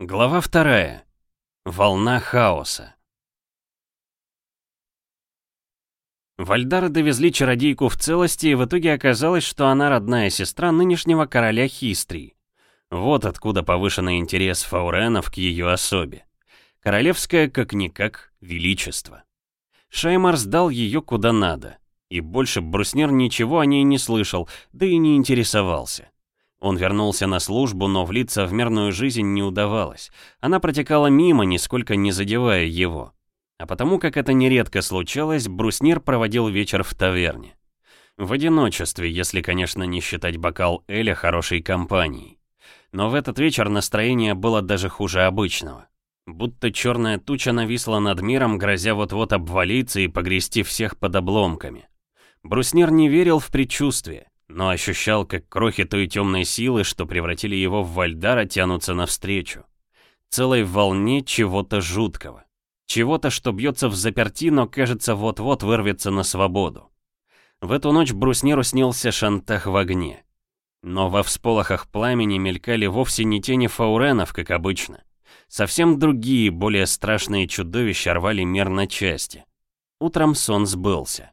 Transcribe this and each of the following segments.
Глава вторая. Волна хаоса. Вальдара довезли чародейку в целости, и в итоге оказалось, что она родная сестра нынешнего короля Хистрии. Вот откуда повышенный интерес фауренов к ее особе. Королевское, как-никак, величество. Шаймар сдал ее куда надо, и больше Бруснер ничего о ней не слышал, да и не интересовался. Он вернулся на службу, но влиться в мирную жизнь не удавалось. Она протекала мимо, нисколько не задевая его. А потому, как это нередко случалось, бруснир проводил вечер в таверне. В одиночестве, если, конечно, не считать бокал Эля хорошей компанией. Но в этот вечер настроение было даже хуже обычного. Будто черная туча нависла над миром, грозя вот-вот обвалиться и погрести всех под обломками. Бруснир не верил в предчувствие но ощущал, как крохи той темной силы, что превратили его в Вальдара, тянутся навстречу. Целой волне чего-то жуткого. Чего-то, что бьется в заперти, но кажется вот-вот вырвется на свободу. В эту ночь Брусниру снился шантах в огне. Но во всполохах пламени мелькали вовсе не тени фауренов, как обычно. Совсем другие, более страшные чудовища рвали мир на части. Утром сон сбылся.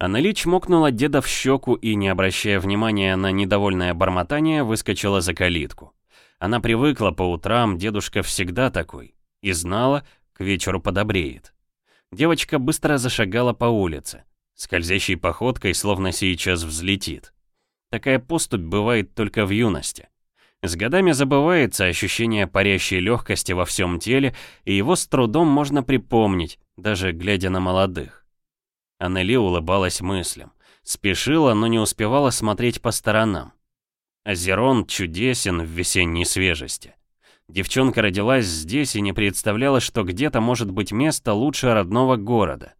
Анелич мокнула деда в щеку и, не обращая внимания на недовольное бормотание, выскочила за калитку. Она привыкла по утрам, дедушка всегда такой, и знала, к вечеру подобреет. Девочка быстро зашагала по улице, скользящей походкой, словно сейчас взлетит. Такая поступь бывает только в юности. С годами забывается ощущение парящей легкости во всем теле, и его с трудом можно припомнить, даже глядя на молодых. Аннели улыбалась мыслям. Спешила, но не успевала смотреть по сторонам. Озерон чудесен в весенней свежести. Девчонка родилась здесь и не представляла, что где-то может быть место лучше родного города.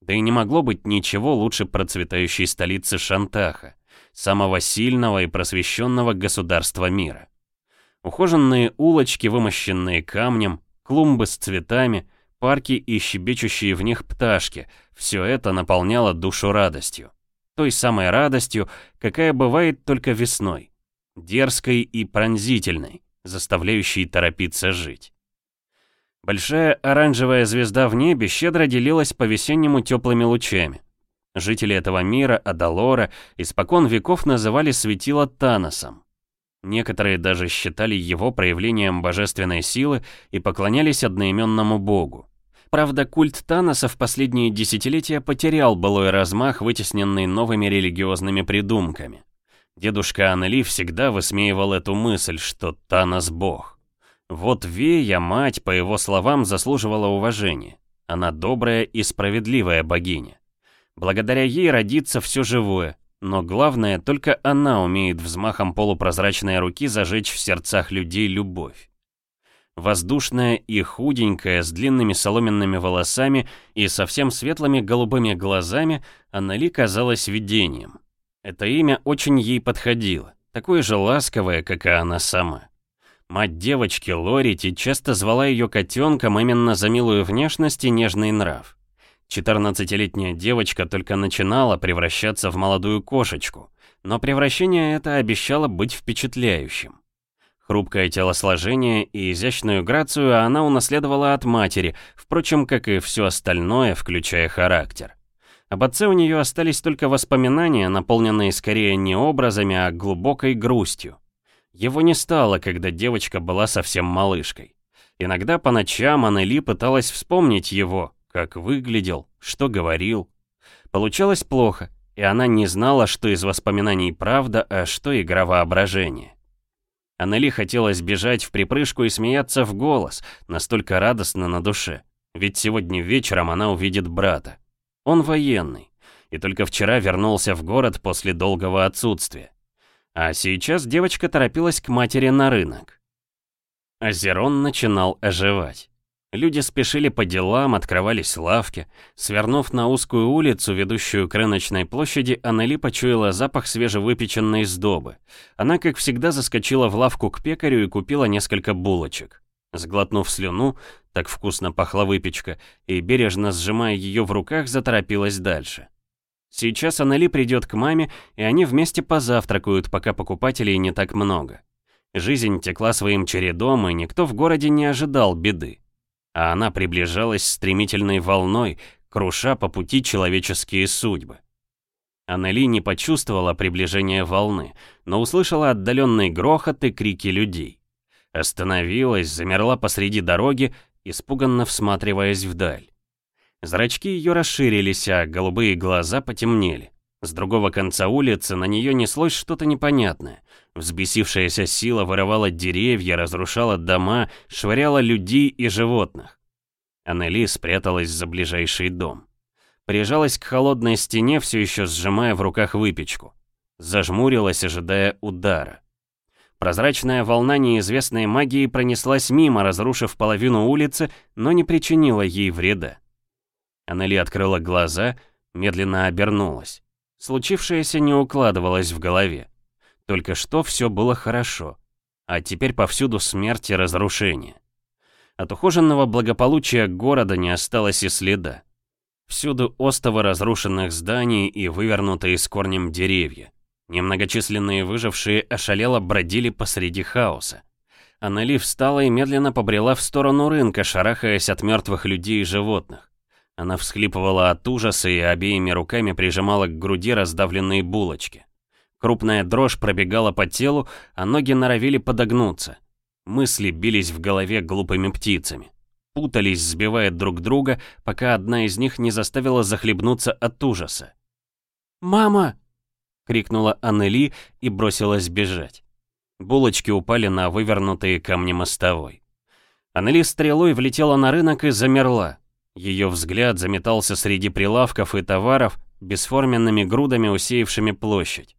Да и не могло быть ничего лучше процветающей столицы Шантаха, самого сильного и просвещенного государства мира. Ухоженные улочки, вымощенные камнем, клумбы с цветами — парки и щебечущие в них пташки — все это наполняло душу радостью. Той самой радостью, какая бывает только весной. Дерзкой и пронзительной, заставляющей торопиться жить. Большая оранжевая звезда в небе щедро делилась по-весеннему теплыми лучами. Жители этого мира, Адалора, испокон веков называли светило Таносом. Некоторые даже считали его проявлением божественной силы и поклонялись одноименному богу. Правда, культ Таноса в последние десятилетия потерял былой размах, вытесненный новыми религиозными придумками. Дедушка Аннели всегда высмеивал эту мысль, что Танос — бог. Вот Вея, мать, по его словам, заслуживала уважения. Она добрая и справедливая богиня. Благодаря ей родится все живое, но главное, только она умеет взмахом полупрозрачной руки зажечь в сердцах людей любовь воздушная и худенькая, с длинными соломенными волосами и совсем светлыми голубыми глазами, Аннели казалась видением. Это имя очень ей подходило, такое же ласковое, как и она сама. Мать девочки Лорити часто звала ее котенком именно за милую внешность и нежный нрав. 14-летняя девочка только начинала превращаться в молодую кошечку, но превращение это обещало быть впечатляющим. Хрупкое телосложение и изящную грацию она унаследовала от матери, впрочем, как и все остальное, включая характер. Об отце у нее остались только воспоминания, наполненные скорее не образами, а глубокой грустью. Его не стало, когда девочка была совсем малышкой. Иногда по ночам Аннели пыталась вспомнить его, как выглядел, что говорил. Получалось плохо, и она не знала, что из воспоминаний правда, а что игра воображения. Аннели хотелось бежать в припрыжку и смеяться в голос, настолько радостно на душе. Ведь сегодня вечером она увидит брата. Он военный, и только вчера вернулся в город после долгого отсутствия. А сейчас девочка торопилась к матери на рынок. Азерон начинал оживать. Люди спешили по делам, открывались лавки. Свернув на узкую улицу, ведущую к рыночной площади, Аннели почуяла запах свежевыпеченной сдобы. Она, как всегда, заскочила в лавку к пекарю и купила несколько булочек. Сглотнув слюну, так вкусно пахла выпечка, и, бережно сжимая ее в руках, заторопилась дальше. Сейчас Аннели придет к маме, и они вместе позавтракают, пока покупателей не так много. Жизнь текла своим чередом, и никто в городе не ожидал беды а она приближалась стремительной волной, круша по пути человеческие судьбы. Аннели не почувствовала приближения волны, но услышала отдаленный грохот и крики людей. Остановилась, замерла посреди дороги, испуганно всматриваясь вдаль. Зрачки ее расширились, а голубые глаза потемнели. С другого конца улицы на нее неслось что-то непонятное. Взбесившаяся сила вырывала деревья, разрушала дома, швыряла людей и животных. Аннели спряталась за ближайший дом. Прижалась к холодной стене, все еще сжимая в руках выпечку. Зажмурилась, ожидая удара. Прозрачная волна неизвестной магии пронеслась мимо, разрушив половину улицы, но не причинила ей вреда. Аннели открыла глаза, медленно обернулась. Случившееся не укладывалось в голове. Только что все было хорошо, а теперь повсюду смерть и разрушение. От ухоженного благополучия города не осталось и следа. Всюду остовы разрушенных зданий и вывернутые с корнем деревья. Немногочисленные выжившие ошалело бродили посреди хаоса. Аннели встала и медленно побрела в сторону рынка, шарахаясь от мертвых людей и животных. Она всхлипывала от ужаса и обеими руками прижимала к груди раздавленные булочки. Крупная дрожь пробегала по телу, а ноги норовили подогнуться. Мысли бились в голове глупыми птицами. Путались, сбивая друг друга, пока одна из них не заставила захлебнуться от ужаса. «Мама!» — крикнула Аннели и бросилась бежать. Булочки упали на вывернутые камни мостовой. Аннели стрелой влетела на рынок и замерла. Ее взгляд заметался среди прилавков и товаров, бесформенными грудами усеявшими площадь.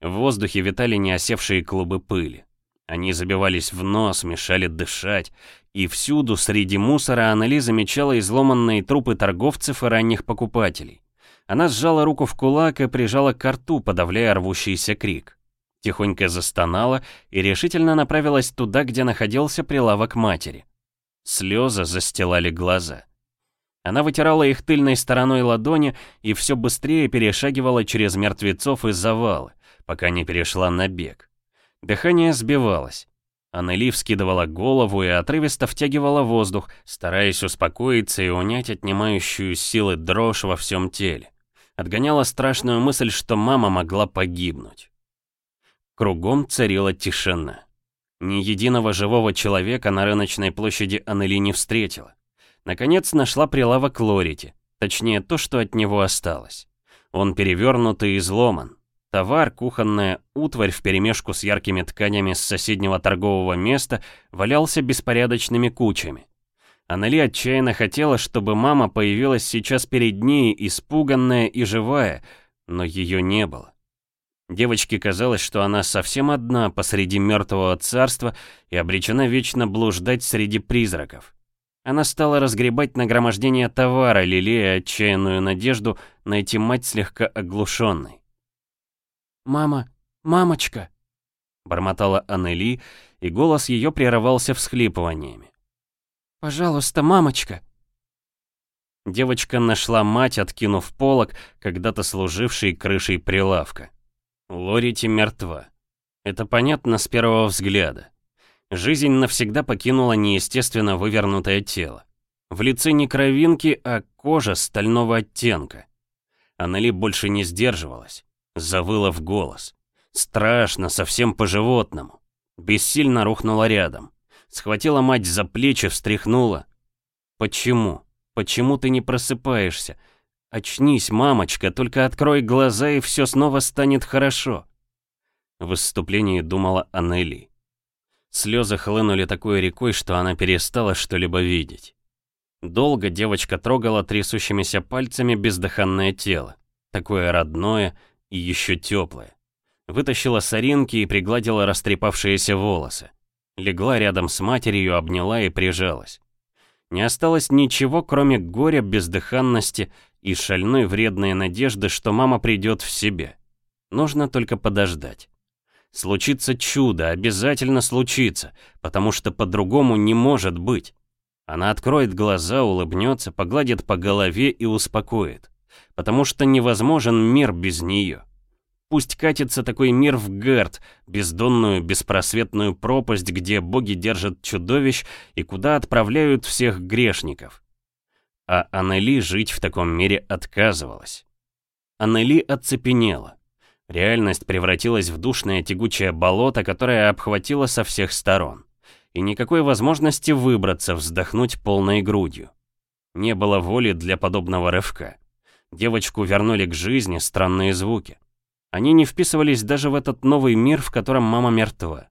В воздухе витали неосевшие клубы пыли. Они забивались в нос, мешали дышать, и всюду среди мусора Аннели замечала изломанные трупы торговцев и ранних покупателей. Она сжала руку в кулак и прижала к рту, подавляя рвущийся крик. Тихонько застонала и решительно направилась туда, где находился прилавок матери. Слезы застилали глаза. Она вытирала их тыльной стороной ладони и все быстрее перешагивала через мертвецов и завалы, пока не перешла на бег. Дыхание сбивалось. Аннели вскидывала голову и отрывисто втягивала воздух, стараясь успокоиться и унять отнимающую силы дрожь во всем теле. Отгоняла страшную мысль, что мама могла погибнуть. Кругом царила тишина. Ни единого живого человека на рыночной площади Аннели не встретила. Наконец нашла прилавок Лорити, точнее то, что от него осталось. Он перевернут и изломан, Товар, кухонная утварь вперемешку с яркими тканями с соседнего торгового места валялся беспорядочными кучами. Аннели отчаянно хотела, чтобы мама появилась сейчас перед ней, испуганная и живая, но ее не было. Девочке казалось, что она совсем одна посреди мертвого царства и обречена вечно блуждать среди призраков. Она стала разгребать нагромождение товара, лелея отчаянную надежду найти мать слегка оглушенной. «Мама! Мамочка!» Бормотала Аннели, и голос ее прерывался всхлипываниями. «Пожалуйста, мамочка!» Девочка нашла мать, откинув полок, когда-то служивший крышей прилавка. Лорити мертва. Это понятно с первого взгляда. Жизнь навсегда покинула неестественно вывернутое тело. В лице не кровинки, а кожа стального оттенка. Аннели больше не сдерживалась. Завыла в голос. Страшно, совсем по-животному. Бессильно рухнула рядом. Схватила мать за плечи, встряхнула. «Почему? Почему ты не просыпаешься? Очнись, мамочка, только открой глаза, и все снова станет хорошо». В выступлении думала Аннели. Слезы хлынули такой рекой, что она перестала что-либо видеть. Долго девочка трогала трясущимися пальцами бездыханное тело. Такое родное, и еще теплая. Вытащила соринки и пригладила растрепавшиеся волосы. Легла рядом с матерью, обняла и прижалась. Не осталось ничего, кроме горя, бездыханности и шальной вредной надежды, что мама придет в себе. Нужно только подождать. Случится чудо, обязательно случится, потому что по-другому не может быть. Она откроет глаза, улыбнется, погладит по голове и успокоит потому что невозможен мир без нее. Пусть катится такой мир в Герт, бездонную беспросветную пропасть, где боги держат чудовищ и куда отправляют всех грешников. А Аннели жить в таком мире отказывалась. Аннели оцепенела. Реальность превратилась в душное тягучее болото, которое обхватило со всех сторон. И никакой возможности выбраться, вздохнуть полной грудью. Не было воли для подобного рывка. Девочку вернули к жизни странные звуки. Они не вписывались даже в этот новый мир, в котором мама мертва.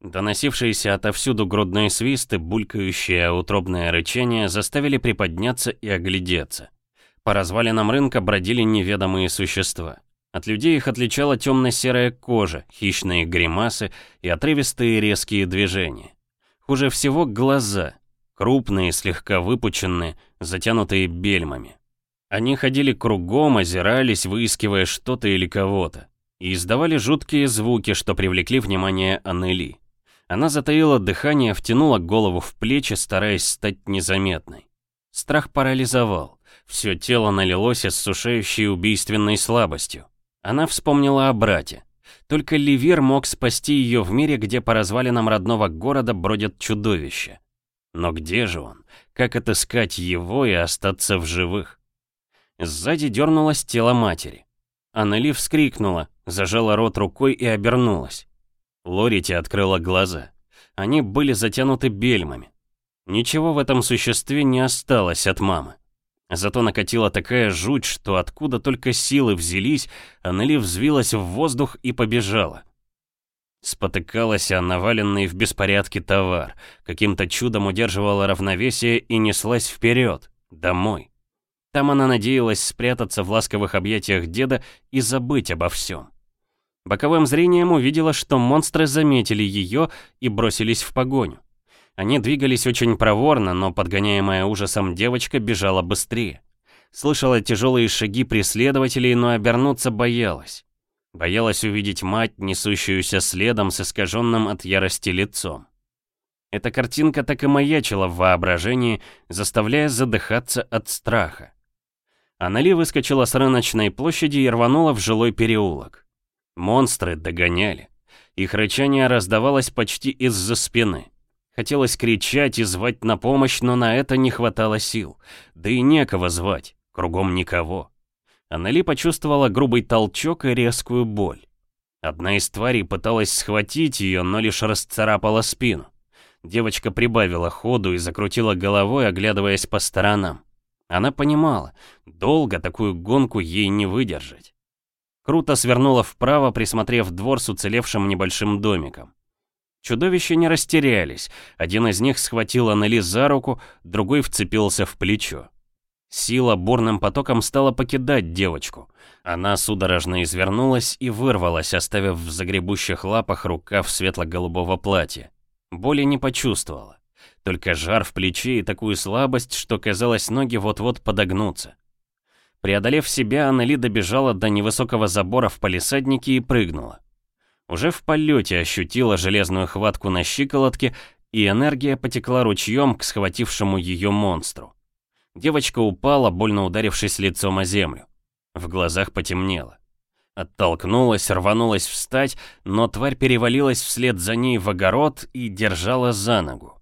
Доносившиеся отовсюду грудные свисты, булькающее утробное рычание заставили приподняться и оглядеться. По развалинам рынка бродили неведомые существа. От людей их отличала темно-серая кожа, хищные гримасы и отрывистые резкие движения. Хуже всего глаза, крупные, слегка выпученные, затянутые бельмами. Они ходили кругом, озирались, выискивая что-то или кого-то, и издавали жуткие звуки, что привлекли внимание Аннели. Она затаила дыхание, втянула голову в плечи, стараясь стать незаметной. Страх парализовал. Все тело налилось иссушающей убийственной слабостью. Она вспомнила о брате. Только Ливер мог спасти ее в мире, где по развалинам родного города бродят чудовища. Но где же он? Как отыскать его и остаться в живых? Сзади дернулось тело матери. Аннели вскрикнула, зажала рот рукой и обернулась. Лорити открыла глаза. Они были затянуты бельмами. Ничего в этом существе не осталось от мамы. Зато накатила такая жуть, что откуда только силы взялись, Аннели взвилась в воздух и побежала. Спотыкалась о наваленный в беспорядке товар, каким-то чудом удерживала равновесие и неслась вперед, домой. Там она надеялась спрятаться в ласковых объятиях деда и забыть обо всем. Боковым зрением увидела, что монстры заметили ее и бросились в погоню. Они двигались очень проворно, но подгоняемая ужасом девочка бежала быстрее. Слышала тяжелые шаги преследователей, но обернуться боялась. Боялась увидеть мать, несущуюся следом с искаженным от ярости лицом. Эта картинка так и маячила в воображении, заставляя задыхаться от страха. Аннели выскочила с рыночной площади и рванула в жилой переулок. Монстры догоняли. Их рычание раздавалось почти из-за спины. Хотелось кричать и звать на помощь, но на это не хватало сил. Да и некого звать, кругом никого. Аннели почувствовала грубый толчок и резкую боль. Одна из тварей пыталась схватить ее, но лишь расцарапала спину. Девочка прибавила ходу и закрутила головой, оглядываясь по сторонам. Она понимала, долго такую гонку ей не выдержать. Круто свернула вправо, присмотрев двор с уцелевшим небольшим домиком. Чудовища не растерялись, один из них схватил Аннели за руку, другой вцепился в плечо. Сила бурным потоком стала покидать девочку. Она судорожно извернулась и вырвалась, оставив в загребущих лапах рукав светло-голубого платья. Боли не почувствовала. Только жар в плече и такую слабость, что казалось, ноги вот-вот подогнутся. Преодолев себя, Аннели добежала до невысокого забора в палисаднике и прыгнула. Уже в полете ощутила железную хватку на щиколотке, и энергия потекла ручьем к схватившему ее монстру. Девочка упала, больно ударившись лицом о землю. В глазах потемнело. Оттолкнулась, рванулась встать, но тварь перевалилась вслед за ней в огород и держала за ногу.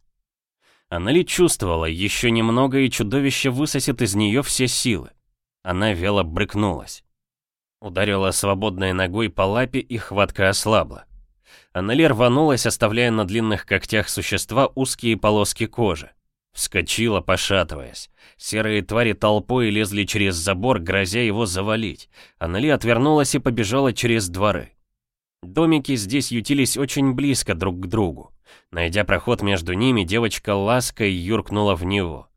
Она ли чувствовала, еще немного и чудовище высосет из нее все силы? Она вело брыкнулась. Ударила свободной ногой по лапе и хватка ослабла. Аннели рванулась, оставляя на длинных когтях существа узкие полоски кожи. Вскочила, пошатываясь. Серые твари толпой лезли через забор, грозя его завалить. Аннели отвернулась и побежала через дворы. Домики здесь ютились очень близко друг к другу. Найдя проход между ними, девочка лаской юркнула в него.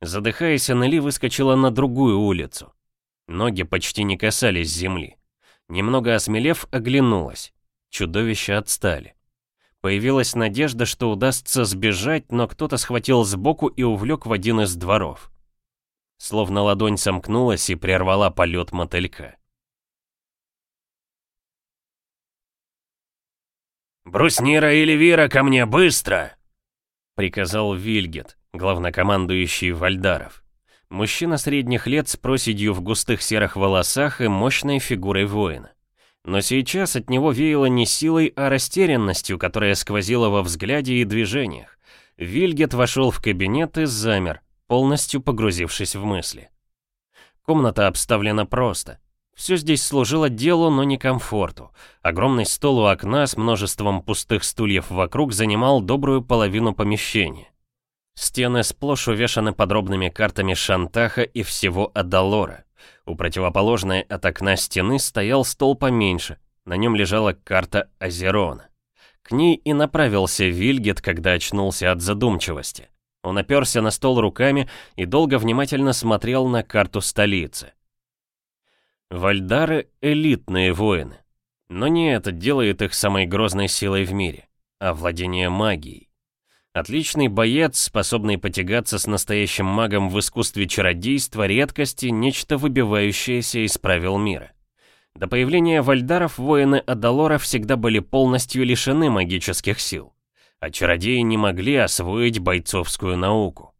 Задыхаясь, Аннели выскочила на другую улицу. Ноги почти не касались земли. Немного осмелев, оглянулась. Чудовища отстали. Появилась надежда, что удастся сбежать, но кто-то схватил сбоку и увлек в один из дворов. Словно ладонь сомкнулась и прервала полет мотылька. «Бруснира или Вира ко мне, быстро!» — приказал Вильгет, главнокомандующий Вальдаров. Мужчина средних лет с проседью в густых серых волосах и мощной фигурой воина. Но сейчас от него веяло не силой, а растерянностью, которая сквозила во взгляде и движениях. Вильгет вошел в кабинет и замер, полностью погрузившись в мысли. Комната обставлена просто. Все здесь служило делу, но не комфорту. Огромный стол у окна с множеством пустых стульев вокруг занимал добрую половину помещения. Стены сплошь увешаны подробными картами Шантаха и всего Адалора. У противоположной от окна стены стоял стол поменьше, на нем лежала карта Азерона. К ней и направился Вильгет, когда очнулся от задумчивости. Он оперся на стол руками и долго внимательно смотрел на карту столицы. Вальдары — элитные воины. Но не это делает их самой грозной силой в мире, а владение магией. Отличный боец, способный потягаться с настоящим магом в искусстве чародейства, редкости, нечто выбивающееся из правил мира. До появления вальдаров воины Адалора всегда были полностью лишены магических сил, а чародеи не могли освоить бойцовскую науку.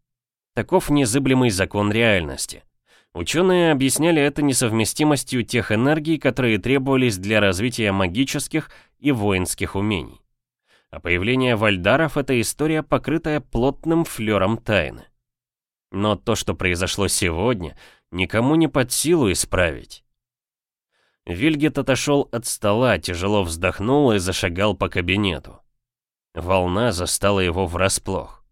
Таков незыблемый закон реальности. Ученые объясняли это несовместимостью тех энергий, которые требовались для развития магических и воинских умений. А появление вальдаров — это история, покрытая плотным флером тайны. Но то, что произошло сегодня, никому не под силу исправить. Вильгет отошел от стола, тяжело вздохнул и зашагал по кабинету. Волна застала его врасплох.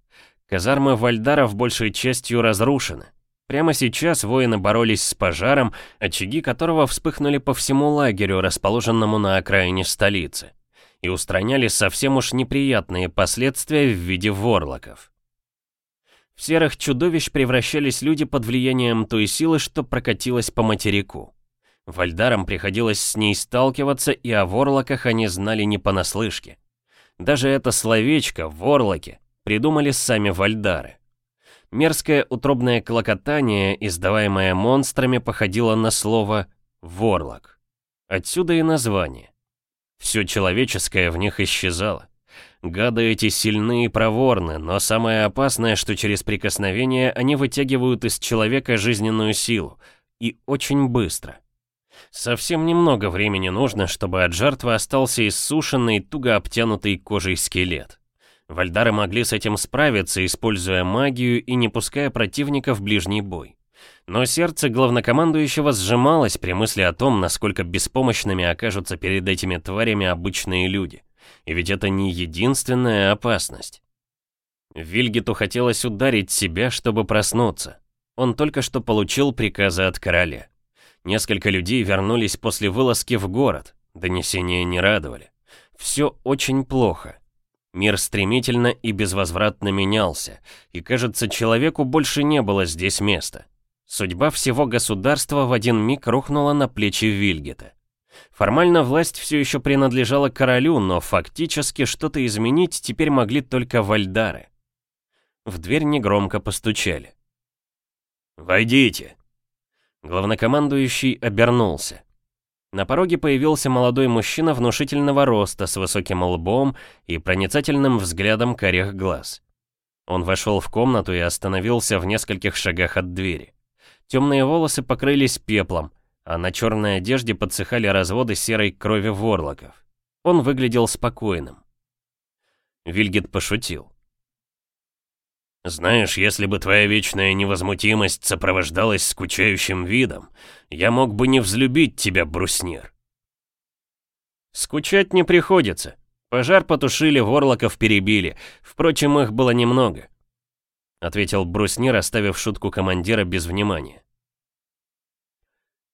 Казармы вальдаров большей частью разрушены. Прямо сейчас воины боролись с пожаром, очаги которого вспыхнули по всему лагерю, расположенному на окраине столицы, и устраняли совсем уж неприятные последствия в виде ворлоков. В серых чудовищ превращались люди под влиянием той силы, что прокатилась по материку. Вальдарам приходилось с ней сталкиваться, и о ворлоках они знали не понаслышке. Даже это словечко «ворлоки» придумали сами вальдары. Мерзкое утробное клокотание, издаваемое монстрами, походило на слово «ворлок». Отсюда и название. Все человеческое в них исчезало. Гады эти сильны и проворны, но самое опасное, что через прикосновение они вытягивают из человека жизненную силу. И очень быстро. Совсем немного времени нужно, чтобы от жертвы остался иссушенный, туго обтянутый кожей скелет. Вальдары могли с этим справиться, используя магию и не пуская противника в ближний бой. Но сердце главнокомандующего сжималось при мысли о том, насколько беспомощными окажутся перед этими тварями обычные люди. И ведь это не единственная опасность. Вильгиту хотелось ударить себя, чтобы проснуться. Он только что получил приказы от короля. Несколько людей вернулись после вылазки в город. Донесения не радовали. Все очень плохо. Мир стремительно и безвозвратно менялся, и, кажется, человеку больше не было здесь места. Судьба всего государства в один миг рухнула на плечи Вильгета. Формально власть все еще принадлежала королю, но фактически что-то изменить теперь могли только вальдары. В дверь негромко постучали. «Войдите!» Главнокомандующий обернулся. На пороге появился молодой мужчина внушительного роста с высоким лбом и проницательным взглядом корих глаз. Он вошел в комнату и остановился в нескольких шагах от двери. Темные волосы покрылись пеплом, а на черной одежде подсыхали разводы серой крови ворлоков. Он выглядел спокойным. Вильгит пошутил. «Знаешь, если бы твоя вечная невозмутимость сопровождалась скучающим видом, я мог бы не взлюбить тебя, бруснир». «Скучать не приходится. Пожар потушили, ворлоков перебили. Впрочем, их было немного», — ответил бруснир, оставив шутку командира без внимания.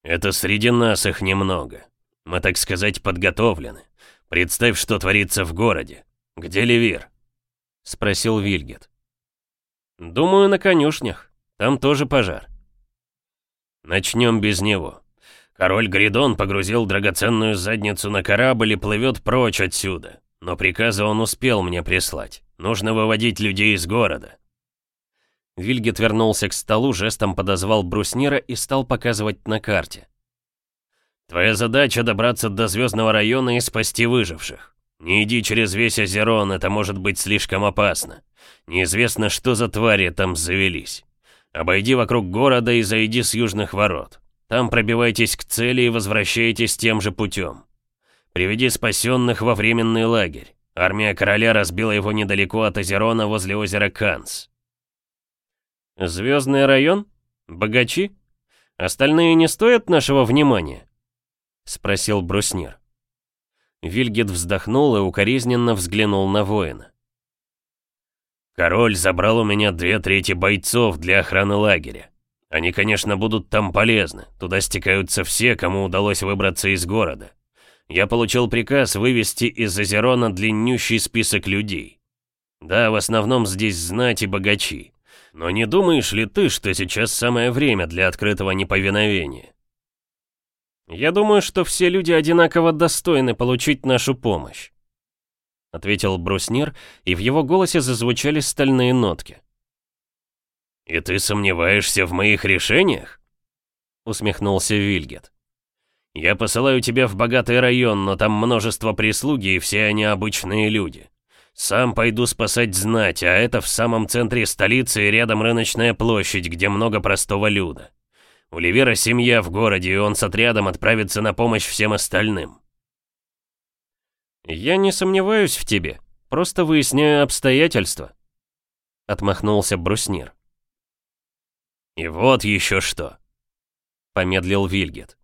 «Это среди нас их немного. Мы, так сказать, подготовлены. Представь, что творится в городе. Где Левир?» — спросил Вильгет. «Думаю, на конюшнях. Там тоже пожар». «Начнем без него. Король Гридон погрузил драгоценную задницу на корабль и плывет прочь отсюда. Но приказы он успел мне прислать. Нужно выводить людей из города». Вильгет вернулся к столу, жестом подозвал бруснира и стал показывать на карте. «Твоя задача — добраться до Звездного района и спасти выживших. Не иди через весь Озерон, это может быть слишком опасно. Неизвестно, что за твари там завелись. Обойди вокруг города и зайди с южных ворот. Там пробивайтесь к цели и возвращайтесь тем же путем. Приведи спасенных во временный лагерь. Армия короля разбила его недалеко от Озерона возле озера Канс. Звездный район? Богачи? Остальные не стоят нашего внимания? Спросил бруснир. Вильгет вздохнул и укоризненно взглянул на воина. Король забрал у меня две трети бойцов для охраны лагеря. Они, конечно, будут там полезны. Туда стекаются все, кому удалось выбраться из города. Я получил приказ вывести из Азерона длиннющий список людей. Да, в основном здесь знать и богачи. Но не думаешь ли ты, что сейчас самое время для открытого неповиновения? Я думаю, что все люди одинаково достойны получить нашу помощь. — ответил бруснир, и в его голосе зазвучали стальные нотки. «И ты сомневаешься в моих решениях?» — усмехнулся Вильгет. «Я посылаю тебя в богатый район, но там множество прислуги, и все они обычные люди. Сам пойду спасать знать, а это в самом центре столицы и рядом рыночная площадь, где много простого люда. У Ливера семья в городе, и он с отрядом отправится на помощь всем остальным. «Я не сомневаюсь в тебе, просто выясняю обстоятельства», — отмахнулся бруснир. «И вот еще что», — помедлил Вильгет.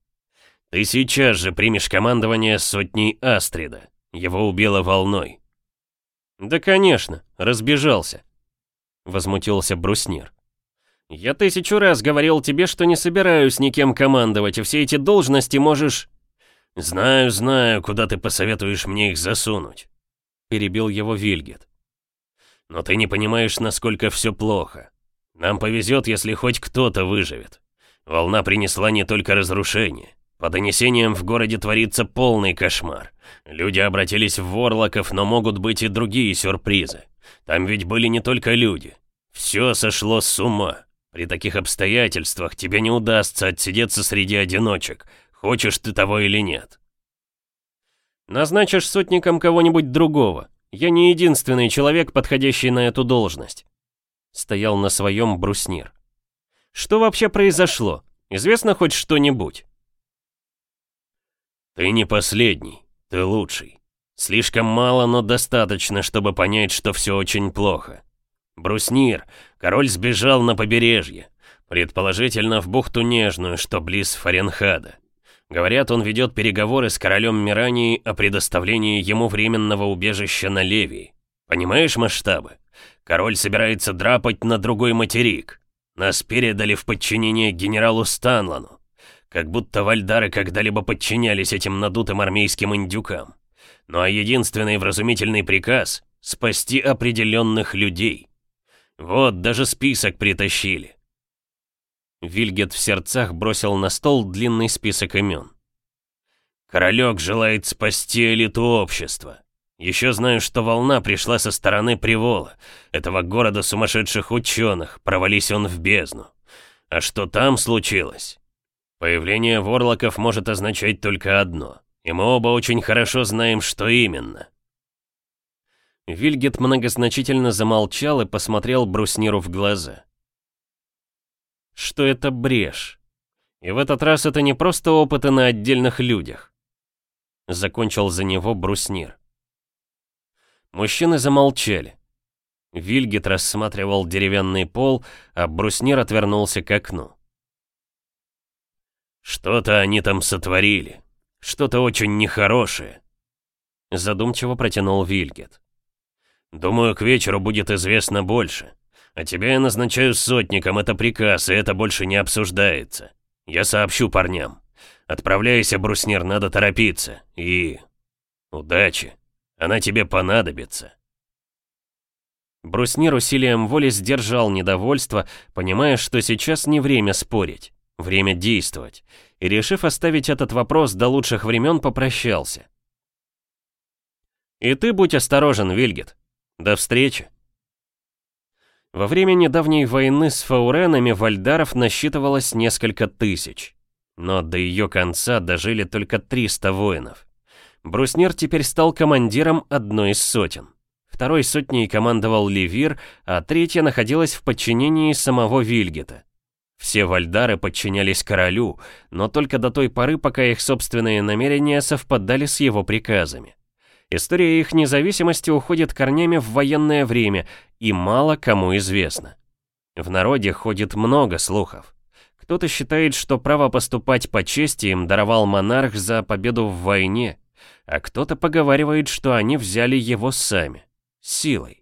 «Ты сейчас же примешь командование сотней Астрида. Его убило волной». «Да, конечно, разбежался», — возмутился бруснир. «Я тысячу раз говорил тебе, что не собираюсь никем командовать, и все эти должности можешь...» «Знаю, знаю, куда ты посоветуешь мне их засунуть», — перебил его Вильгет. «Но ты не понимаешь, насколько все плохо. Нам повезет, если хоть кто-то выживет. Волна принесла не только разрушение. По донесениям в городе творится полный кошмар. Люди обратились в ворлоков, но могут быть и другие сюрпризы. Там ведь были не только люди. Все сошло с ума. При таких обстоятельствах тебе не удастся отсидеться среди одиночек. Хочешь ты того или нет. Назначишь сотником кого-нибудь другого. Я не единственный человек, подходящий на эту должность. Стоял на своем бруснир. Что вообще произошло? Известно хоть что-нибудь? Ты не последний, ты лучший. Слишком мало, но достаточно, чтобы понять, что все очень плохо. Бруснир, король сбежал на побережье, предположительно в бухту Нежную, что близ Фаренхада. Говорят, он ведет переговоры с королем Мирании о предоставлении ему временного убежища на Левии. Понимаешь масштабы? Король собирается драпать на другой материк. Нас передали в подчинение генералу Станлану. Как будто вальдары когда-либо подчинялись этим надутым армейским индюкам. Ну а единственный вразумительный приказ — спасти определенных людей. Вот, даже список притащили. Вильгет в сердцах бросил на стол длинный список имен. «Королек желает спасти элиту общества. Еще знаю, что волна пришла со стороны Привола, этого города сумасшедших ученых, провались он в бездну. А что там случилось? Появление ворлоков может означать только одно, и мы оба очень хорошо знаем, что именно». Вильгет многозначительно замолчал и посмотрел брусниру в глаза что это брешь. И в этот раз это не просто опыты на отдельных людях. Закончил за него бруснир. Мужчины замолчали. Вильгит рассматривал деревянный пол, а бруснир отвернулся к окну. «Что-то они там сотворили. Что-то очень нехорошее», — задумчиво протянул Вильгет. «Думаю, к вечеру будет известно больше. А тебя я назначаю сотником, это приказ, и это больше не обсуждается. Я сообщу парням. Отправляйся, бруснер, надо торопиться. И... удачи. Она тебе понадобится. Бруснир усилием воли сдержал недовольство, понимая, что сейчас не время спорить, время действовать, и, решив оставить этот вопрос до лучших времен, попрощался. «И ты будь осторожен, Вильгет. До встречи!» Во время недавней войны с фауренами вальдаров насчитывалось несколько тысяч. Но до ее конца дожили только 300 воинов. Бруснир теперь стал командиром одной из сотен. Второй сотней командовал Левир, а третья находилась в подчинении самого Вильгета. Все вальдары подчинялись королю, но только до той поры, пока их собственные намерения совпадали с его приказами. История их независимости уходит корнями в военное время и мало кому известна. В народе ходит много слухов. Кто-то считает, что право поступать по чести им даровал монарх за победу в войне, а кто-то поговаривает, что они взяли его сами, силой.